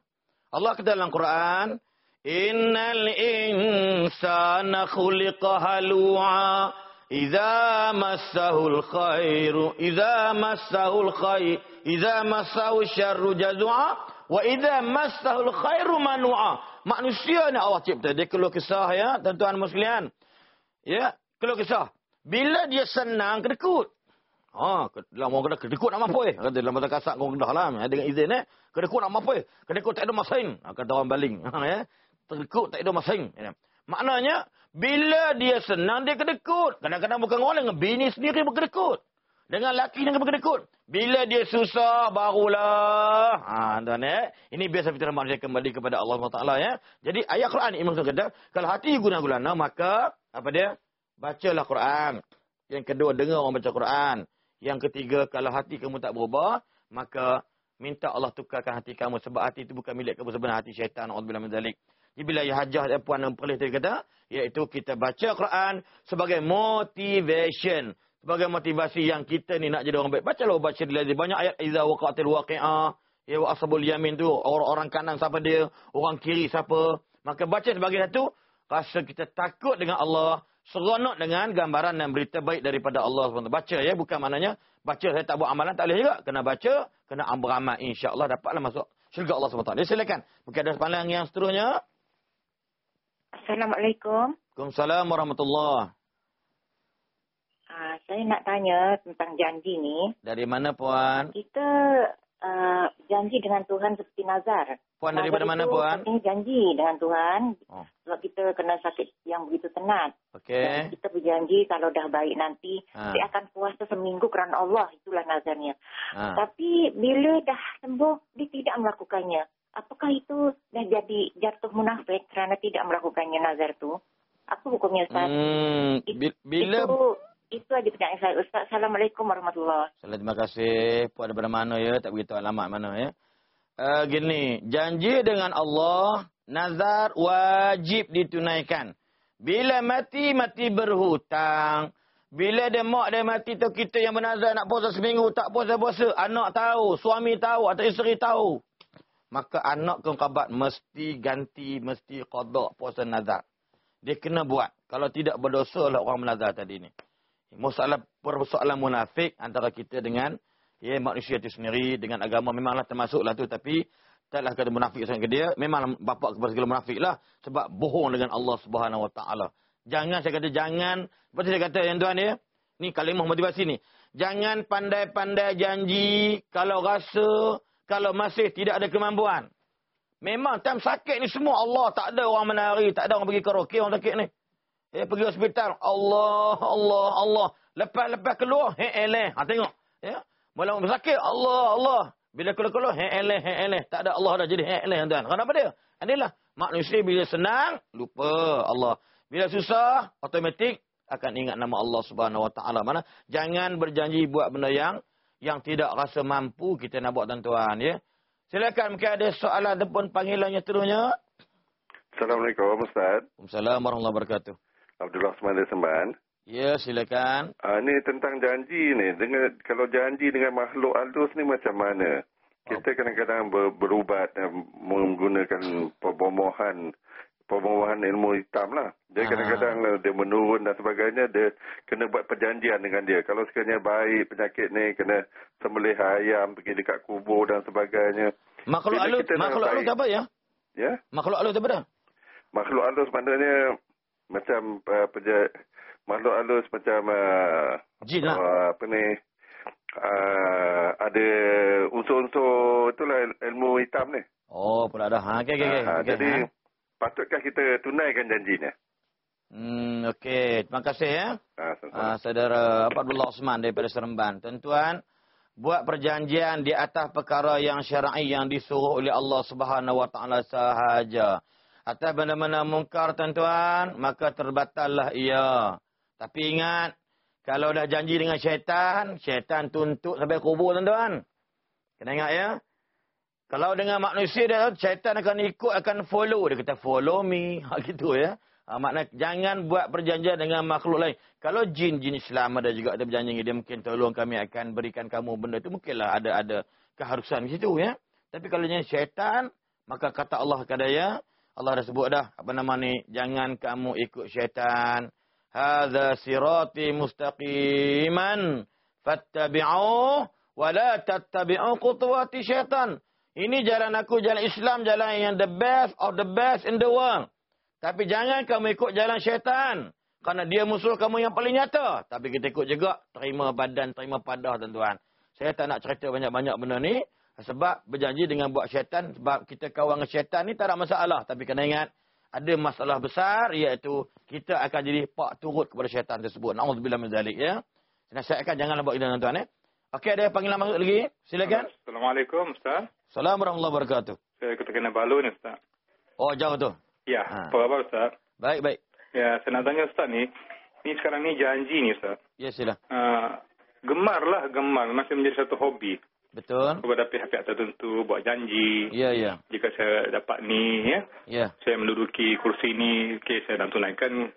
Allah kata dalam Quran, Innal insana khuliqa halu'a idza massahul khairu idza massahul khair idza massahu syarru jazua wa idza massahul khairu manua manusia ni Allah cipta dia keluh kesah ya tuan-tuan muslimin ya keluh kesah bila dia senang kedekut Ha, dalam orang kata kedekut nak mampu eh. Kata dalam bahasa kasar kau kedah lah. Dengan izin eh. Kedekut nak mampu eh. Kedekut tak ada masain. Kata orang baling. Ha, ya. Kedekut tak ada masain. Ya. Maknanya, bila dia senang, dia kedekut. Kadang-kadang bukan orang lain. Bini sendiri berkedekut. Dengan laki dengan berkedekut. Bila dia susah, barulah. Ha, tuan eh. Ini biasa fitrah manusia kembali kepada Allah SWT ya. Jadi ayat Quran Imam kata, kalau hati guna-gulana, maka apa dia? Bacalah Quran. Yang kedua, dengar orang baca Quran. Yang ketiga, kalau hati kamu tak berubah, maka minta Allah tukarkan hati kamu. Sebab hati itu bukan milik kamu sebenarnya hati syaitan. Allah Zalik. Jadi bila ya hajah dan puan dan perlis tadi kata, iaitu kita baca Quran sebagai motivation. Sebagai motivasi yang kita ni nak jadi orang baik. Baca lah baca dia Banyak ayat. Iza waqatil waqi'ah. Ya wa asabul yamin tu. Orang-orang kanan siapa dia. Orang kiri siapa. Maka baca sebagai satu. Rasa kita takut dengan Allah seronok dengan gambaran dan berita baik daripada Allah SWT. Baca ya, bukan maknanya baca saya tak buat amalan, tak boleh juga. Kena baca, kena beramal. InsyaAllah dapatlah masuk syurga Allah SWT. Dia silakan. Mungkin ada sepanjang yang seterusnya. Assalamualaikum. Waalaikumsalam warahmatullahi uh, Saya nak tanya tentang janji ni. Dari mana puan? Kita uh, janji dengan Tuhan seperti nazar. Puan dari mana puan? Ini janji dengan Tuhan. Oh. Sebab kita kena sakit yang begitu tenat. Okey. Kita berjanji kalau dah baik nanti, ha. dia akan puasa seminggu kerana Allah. Itulah nazarnya. Ha. Tapi bila dah sembuh, dia tidak melakukannya. Apakah itu dah jadi jatuh munafik kerana tidak melakukannya nazar tu? Apa hukumnya Ustaz? Hmm, bila... Itu, itu aja pertanyaan saya. Ustaz, Assalamualaikum warahmatullahi wabarakatuh. Terima kasih. Puan daripada mana ya? Tak beritahu alamat mana ya? Uh, gini, janji dengan Allah, nazar wajib ditunaikan. Bila mati, mati berhutang. Bila dia mak dia mati tu kita yang bernazar nak puasa seminggu, tak puasa-puasa. Anak tahu, suami tahu atau isteri tahu. Maka anak kau kabat mesti ganti, mesti kodok puasa nazar. Dia kena buat. Kalau tidak berdosa lah orang menazar tadi ni. Masalah persoalan munafik antara kita dengan ya, manusia itu sendiri dengan agama memanglah termasuklah tu tapi taklah kata munafik sangat ke dia memang bapa kepada segala munafik lah sebab bohong dengan Allah Subhanahu Taala. Jangan saya kata jangan seperti saya kata yang tuan ya. Ni kalimah motivasi ni. Jangan pandai-pandai janji kalau rasa kalau masih tidak ada kemampuan. Memang time sakit ni semua Allah tak ada orang menari, tak ada orang pergi karaoke orang sakit ni. Eh pergi hospital. Allah, Allah, Allah. Lepas-lepas keluar, he eleh. Ha tengok. Ya. Mula sakit, Allah, Allah. Bila keluar-keluar, he eleh, he eleh. Tak ada Allah dah jadi he eleh tuan. Kenapa dia? Inilah manusia bila senang, lupa Allah. Bila susah, automatik akan ingat nama Allah Subhanahu Wa Taala. Mana? Jangan berjanji buat benda yang yang tidak rasa mampu kita nak buat tuan-tuan ya. Silakan mungkin ada soalan ataupun panggilannya seterusnya. Assalamualaikum Ustaz. Waalaikumsalam warahmatullahi wabarakatuh. Abdullah Osman dari Semban. Ya, silakan. Uh, ni tentang janji ni. Dengan, kalau janji dengan makhluk halus ni macam mana? Kita kadang-kadang ber, berubat dan menggunakan pembomohan pembomohan ilmu hitam lah. Dia kadang-kadang dia menurun dan sebagainya, dia kena buat perjanjian dengan dia. Kalau sekiranya baik penyakit ni, kena sembelih ayam, pergi dekat kubur dan sebagainya. Makhluk halus, makhluk halus apa ya? Ya? Makhluk halus apa dah? Makhluk halus maknanya macam uh, peja, makhluk halus macam uh, jin lah. Uh, apa ni uh, ada unsur-unsur itulah ilmu hitam ni. Oh, pula dah. Ha, okey okey okey. Uh, jadi ha. patutkah kita tunaikan janjinya? Hmm, okey. Terima kasih ya. Uh, uh, saudara Abdullah Osman daripada Seremban. Tuan-tuan, buat perjanjian di atas perkara yang syar'i yang disuruh oleh Allah Subhanahu Wa Taala sahaja atas benda-benda mungkar tuan-tuan, maka terbatallah ia. Tapi ingat, kalau dah janji dengan syaitan, syaitan tuntut sampai kubur tuan-tuan. Kena ingat ya. Kalau dengan manusia dia syaitan akan ikut akan follow dia kata follow me ha gitu ya. Ha, makna jangan buat perjanjian dengan makhluk lain. Kalau jin jin Islam ada juga ada berjanji dia mungkin tolong kami akan berikan kamu benda itu mungkinlah ada ada keharusan di situ ya. Tapi kalau jenis syaitan maka kata Allah kepada ya Allah dah sebut dah apa nama ni jangan kamu ikut syaitan. Hadza sirati mustaqiman fattabi'uhu wa la tattabi'u khutuwati syaitan. Ini jalan aku, jalan Islam, jalan yang the best of the best in the world. Tapi jangan kamu ikut jalan syaitan. Kerana dia musuh kamu yang paling nyata. Tapi kita ikut juga. Terima badan, terima padah tuan-tuan. Saya tak nak cerita banyak-banyak benda ni. Sebab berjanji dengan buat syaitan. Sebab kita kawan dengan syaitan ni tak ada masalah. Tapi kena ingat. Ada masalah besar. Iaitu kita akan jadi pak turut kepada syaitan tersebut. Na'udzubillah min zalik ya. Nasihatkan janganlah buat kita tuan-tuan ya. Okey, ada panggilan masuk lagi? Silakan. Assalamualaikum, Ustaz. Assalamualaikum warahmatullahi wabarakatuh. Saya kata kena balu ni, Ustaz. Oh, jauh tu? Ya, ha. apa khabar, Ustaz? Baik, baik. Ya, saya nak tanya Ustaz ni. Ni sekarang ni janji ni, Ustaz. Ya, sila. Uh, gemar lah, gemar. Masih menjadi satu hobi. Betul. Kepada pihak-pihak tertentu, buat janji. Ya, ya. Jika saya dapat ni, ya. Ya. Saya menduduki kursi ni, okay, saya nak tunaikan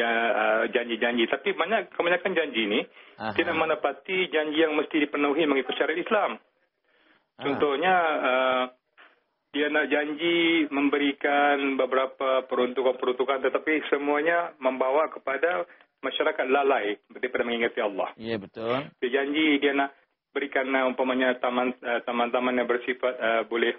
uh, janji-janji. Tapi banyak kebanyakan janji ni Aha. tidak menepati janji yang mesti dipenuhi mengikut syariat Islam. Aha. Contohnya uh, dia nak janji memberikan beberapa peruntukan-peruntukan tetapi semuanya membawa kepada masyarakat lalai daripada mengingati Allah. Ya betul. Dia janji dia nak berikan uh, umpamanya taman uh, taman-taman yang bersifat uh, boleh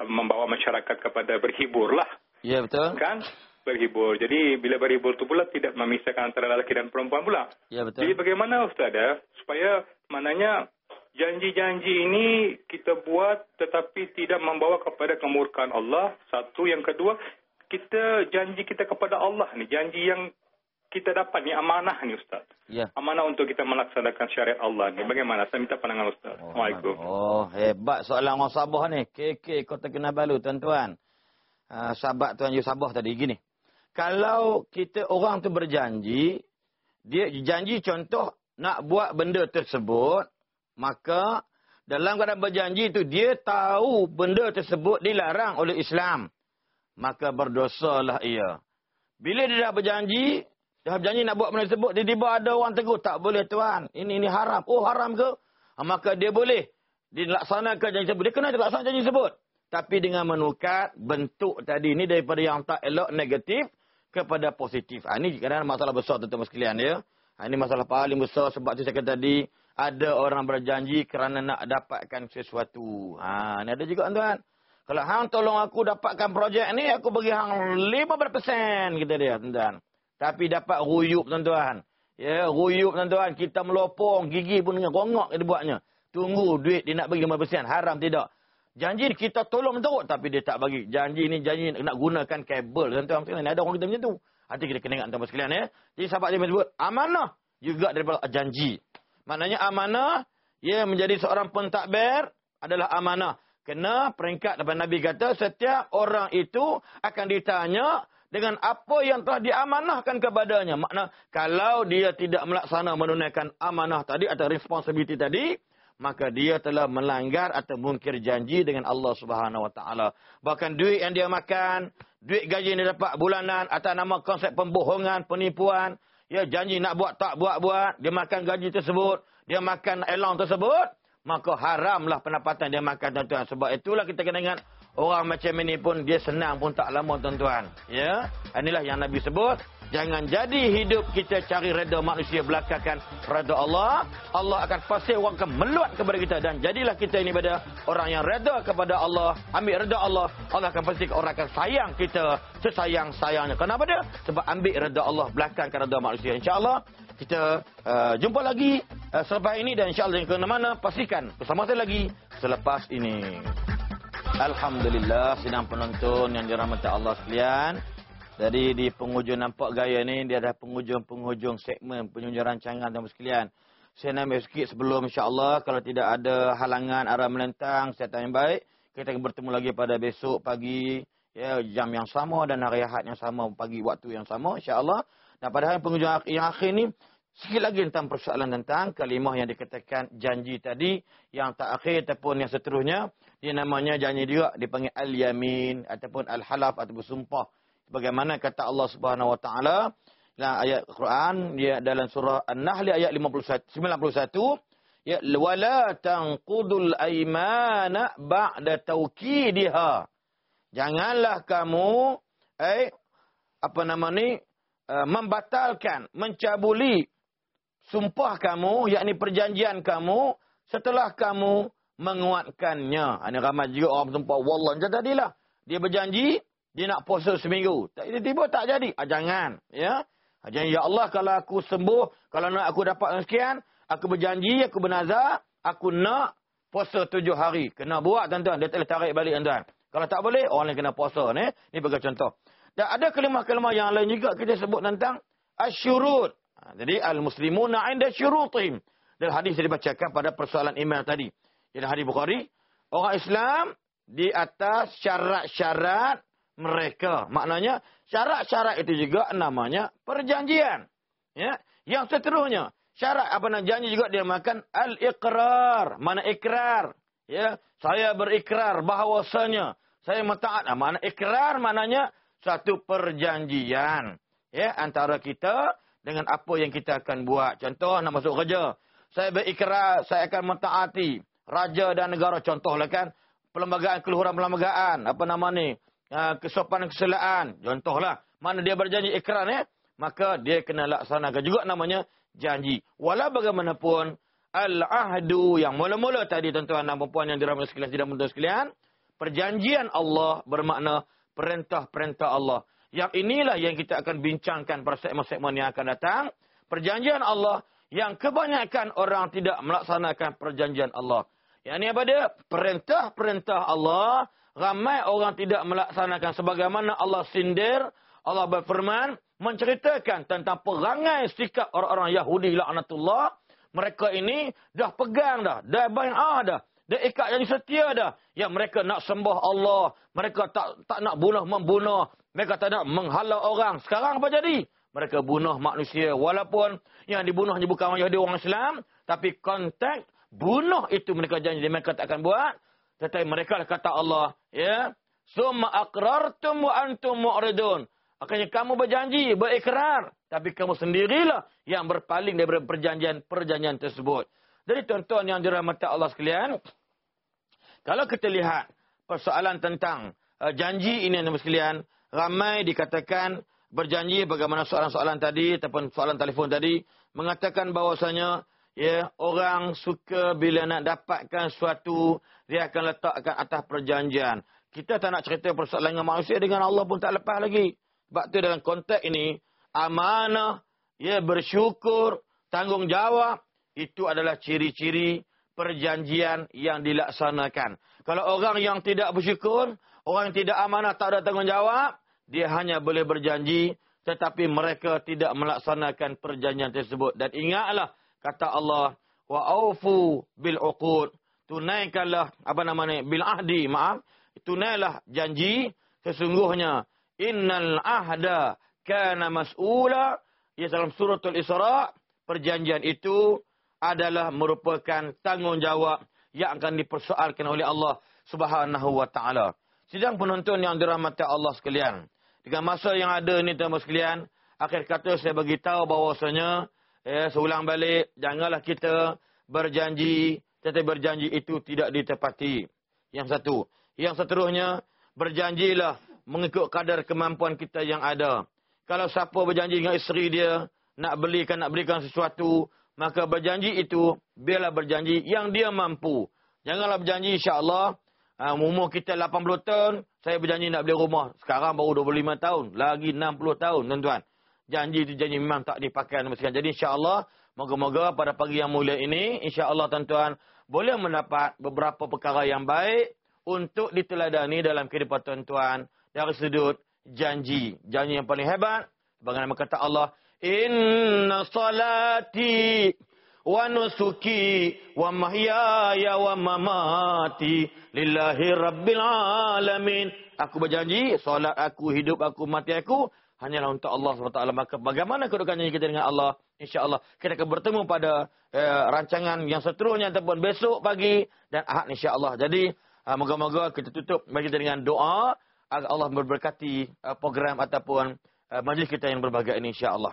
uh, membawa masyarakat kepada berhibur lah. Ya betul. Kan? berhibur. Jadi bila berhibur tu pula tidak memisahkan antara lelaki dan perempuan pula. Ya betul. Jadi bagaimana Ustaz ya supaya maknanya janji-janji ini kita buat tetapi tidak membawa kepada kemurkaan Allah. Satu yang kedua kita janji kita kepada Allah ni janji yang kita dapat ni amanah ni Ustaz. Ya. Amanah untuk kita melaksanakan syariat Allah ni. Bagaimana? Saya minta pandangan Ustaz. Oh, Assalamualaikum. Oh, hebat soalan orang Sabah ni. KK Kota Kinabalu tuan-tuan. Uh, sahabat Tuan Yusabah tadi gini kalau kita orang tu berjanji, dia janji contoh nak buat benda tersebut, maka dalam keadaan berjanji itu dia tahu benda tersebut dilarang oleh Islam. Maka berdosalah ia. Bila dia dah berjanji, dah berjanji nak buat benda tersebut, tiba-tiba ada orang tegur, tak boleh tuan, ini ini haram. Oh haram ke? Ha, maka dia boleh dilaksanakan janji tersebut. Dia kena dilaksanakan janji tersebut. Tapi dengan menukat bentuk tadi ini daripada yang tak elok negatif, kepada positif. Ha, ini kadang-kadang masalah besar tuan-tuan sekalian ya. Ha, ini masalah paling besar sebab tu saya kata tadi ada orang berjanji kerana nak dapatkan sesuatu. Ha, ini ada juga tuan-tuan. Kalau hang tolong aku dapatkan projek ni, aku bagi hang 5% kita dia tuan-tuan. Tapi dapat ruyuk tuan-tuan. Ya, ruyuk tuan-tuan. Kita melopong, gigi pun dengan rongok dia buatnya. Tunggu duit dia nak bagi 5%. Haram tidak. Janji kita tolong teruk tapi dia tak bagi. Janji ni janji nak gunakan kabel tuan-tuan. Ada orang kita macam tu. Hati kita kena ingat tuan-tuan sekalian ya. Jadi sahabat dia sebut amanah juga daripada janji. Maknanya amanah ia menjadi seorang pentadbir adalah amanah. Kena peringkat daripada Nabi kata setiap orang itu akan ditanya dengan apa yang telah diamanahkan kepadanya. Makna kalau dia tidak melaksana menunaikan amanah tadi atau responsibility tadi, maka dia telah melanggar atau mungkir janji dengan Allah Subhanahu Wa Taala. Bahkan duit yang dia makan, duit gaji yang dia dapat bulanan atas nama konsep pembohongan, penipuan, ya janji nak buat tak buat-buat, dia makan gaji tersebut, dia makan elang tersebut, maka haramlah pendapatan dia makan tuan-tuan. Sebab itulah kita kena ingat orang macam ini pun dia senang pun tak lama tuan-tuan. Ya, inilah yang Nabi sebut. Jangan jadi hidup kita cari reda manusia belakangkan reda Allah. Allah akan pasti orang akan meluat kepada kita. Dan jadilah kita ini pada orang yang reda kepada Allah. Ambil reda Allah. Allah akan pasti orang akan sayang kita sesayang-sayangnya. Kenapa dia? Sebab ambil reda Allah belakangkan reda manusia. InsyaAllah kita uh, jumpa lagi uh, selepas ini. Dan insyaAllah yang ke mana pastikan bersama saya lagi selepas ini. Alhamdulillah sidang penonton yang dirahmati Allah sekalian. Jadi di penghujung nampak gaya ni dia dah penghujung-penghujung segmen penghujung rancangan dan sekalian. Saya nak ambil sikit sebelum insya-Allah kalau tidak ada halangan arah melentang saya yang baik kita akan bertemu lagi pada besok pagi ya jam yang sama dan hari Ahad yang sama pagi waktu yang sama insya-Allah. Dan pada hari penghujung yang akhir ni Sikit lagi tentang persoalan tentang kalimah yang dikatakan janji tadi. Yang tak akhir ataupun yang seterusnya. Dia namanya janji juga dipanggil al-yamin ataupun al-halaf ataupun sumpah. Bagaimana kata Allah Subhanahu Wa Taala dalam ayat Quran dia dalam surah An-Nahl ayat 51 91 ya wala tanqudul aymana ba'da tawkidiha. Janganlah kamu eh apa nama ni uh, membatalkan mencabuli sumpah kamu yakni perjanjian kamu setelah kamu menguatkannya. Ini ramai juga orang bersumpah wallah macam tadilah. Dia berjanji dia nak puasa seminggu. Tiba-tiba tak jadi. Ah, jangan. Ya. Ah, jangan, ya Allah kalau aku sembuh, kalau nak aku dapat sekian, aku berjanji, aku bernazar, aku nak puasa tujuh hari. Kena buat tuan-tuan. Dia telah tarik balik tuan-tuan. Kalau tak boleh, orang lain kena puasa. Ni, ni bagi contoh. Dan ada kelimah-kelimah yang lain juga kita sebut tentang asyurut. Ha, jadi al-muslimuna 'inda syurutihim. Dalam hadis yang dibacakan pada persoalan email tadi. Jadi hadis Bukhari, orang Islam di atas syarat-syarat mereka. Maknanya syarat-syarat itu juga namanya perjanjian. Ya, yang seterusnya syarat apa nak janji juga dia makan al-iqrar, mana ikrar. Ya, saya berikrar bahawasanya saya mentaat. Mana ikrar maknanya satu perjanjian ya antara kita dengan apa yang kita akan buat. Contoh nak masuk kerja. Saya berikrar saya akan mentaati raja dan negara contohlah kan perlembagaan keluhuran perlembagaan apa nama ni Ah, kesopanan keselaan. Contohlah, mana dia berjanji ikrar ya, maka dia kena laksanakan juga namanya janji. Walau bagaimanapun, al-ahdu yang mula-mula tadi tuan-tuan dan puan yang dirahmati sekalian tidak mudah sekalian, perjanjian Allah bermakna perintah-perintah Allah. Yang inilah yang kita akan bincangkan pada segmen-segmen yang akan datang. Perjanjian Allah yang kebanyakan orang tidak melaksanakan perjanjian Allah. Yang ini apa dia? Perintah-perintah Allah ramai orang tidak melaksanakan sebagaimana Allah sindir, Allah berfirman menceritakan tentang perangai sikap orang-orang Yahudi laknatullah. Mereka ini dah pegang dah, dah bai'ah dah, dah ikat yang setia dah. Yang mereka nak sembah Allah, mereka tak tak nak bunuh membunuh, mereka tak nak menghalau orang. Sekarang apa jadi? Mereka bunuh manusia walaupun yang dibunuh hanya bukan orang Yahudi orang Islam, tapi konteks bunuh itu mereka janji mereka tak akan buat. Tetapi mereka lah kata Allah, ya, summa aqrartum wa antum mu'ridun. Akhirnya kamu berjanji, berikrar, tapi kamu sendirilah yang berpaling daripada perjanjian-perjanjian tersebut. Jadi tuan-tuan yang dirahmati Allah sekalian, kalau kita lihat persoalan tentang uh, janji ini yang sekalian, ramai dikatakan berjanji bagaimana soalan-soalan tadi ataupun soalan telefon tadi mengatakan bahawasanya ya orang suka bila nak dapatkan sesuatu dia akan letakkan atas perjanjian. Kita tak nak cerita persoalan dengan manusia dengan Allah pun tak lepas lagi. Sebab tu dalam konteks ini amanah ya bersyukur tanggungjawab itu adalah ciri-ciri perjanjian yang dilaksanakan. Kalau orang yang tidak bersyukur orang yang tidak amanah tak ada tanggungjawab dia hanya boleh berjanji tetapi mereka tidak melaksanakan perjanjian tersebut. Dan ingatlah kata Allah wa aufu bil uqud. Tunaikanlah apa namanya bil ahdi maaf. Tunailah janji sesungguhnya innal ahda kana mas'ula. Ya dalam suratul isra perjanjian itu adalah merupakan tanggungjawab yang akan dipersoalkan oleh Allah Subhanahu wa taala sidang penonton yang dirahmati Allah sekalian dengan masa yang ada ni tuan-tuan sekalian akhir kata saya bagi tahu bahawasanya Ya, seulang balik, janganlah kita berjanji, tetapi berjanji itu tidak ditepati. Yang satu. Yang seterusnya, berjanjilah mengikut kadar kemampuan kita yang ada. Kalau siapa berjanji dengan isteri dia, nak belikan, nak berikan sesuatu, maka berjanji itu, biarlah berjanji yang dia mampu. Janganlah berjanji, insyaAllah, uh, umur kita 80 tahun, saya berjanji nak beli rumah. Sekarang baru 25 tahun, lagi 60 tahun, tuan-tuan janji itu janji memang tak dipakai sekarang. Jadi insya-Allah moga-moga pada pagi yang mulia ini insya-Allah tuan-tuan boleh mendapat beberapa perkara yang baik untuk diteladani dalam kehidupan tuan-tuan dari sudut janji. Janji yang paling hebat bagaimana kata Allah, "Inna salati wa nusuki wa mahyaya wa mamati lillahi rabbil alamin." Aku berjanji, solat aku, hidup aku, mati aku hanyalah untuk Allah SWT. Maka bagaimana kedudukan janji kita dengan Allah? InsyaAllah kita akan bertemu pada uh, rancangan yang seterusnya ataupun besok pagi dan ahad insyaAllah. Jadi uh, moga-moga kita tutup bagi kita dengan doa agar Allah memberkati uh, program ataupun uh, majlis kita yang berbahagia ini insyaAllah.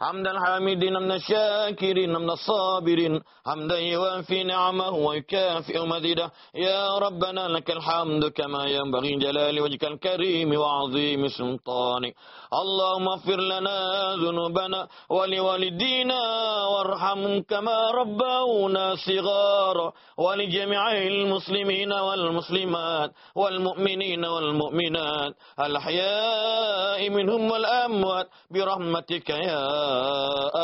حمدا الحامدين من الشاكرين من الصابرين حمدا يوافي نعمه ويكافئ مزيده. يا ربنا لك الحمد كما ينبغي جلال وجهك الكريم وعظيم سلطانك اللهم اغفر لنا ذنوبنا ولوالدينا وارحمهم كما ربونا صغارا. ولجميع المسلمين والمسلمات والمؤمنين والمؤمنات. الأحياء منهم والأموات برحمتك يا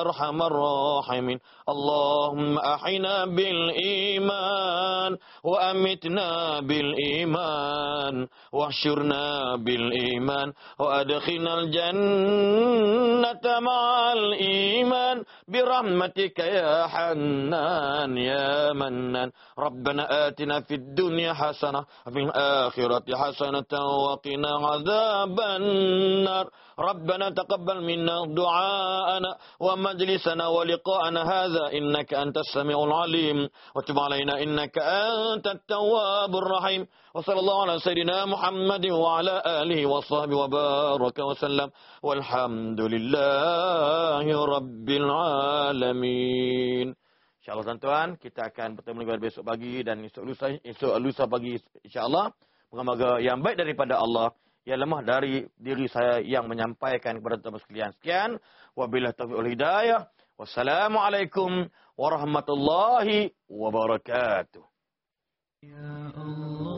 أرحم الراحمين. اللهم أحينا بالإيمان وأمتنا بالإيمان واحشرنا بالإيمان وأدخلنا الجنة مع الإيمان. برحمتك يا حنان يا منان. ربنا آتنا في الدنيا حسنة وفي الآخرة حسنة وقنا عذاب النار. ربنا تقبل منا دعاءنا ومجلسنا ولقاءنا هذا إنك أنت السميع العليم وتب علينا إنك أنت التواب الرحيم وصلى الله على سيدنا محمد وعلى آله وصحبه وبارك وسلم والحمد لله رب العالمين InsyaAllah tuan-tuan, kita akan bertemu lagi besok pagi dan esok lusa, esok lusa pagi insyaAllah. Moga-moga yang baik daripada Allah yang lemah dari diri saya yang menyampaikan kepada teman sekalian. Sekian. Wabillahi taufiq wal hidayah. Wassalamualaikum warahmatullahi wabarakatuh. Ya Allah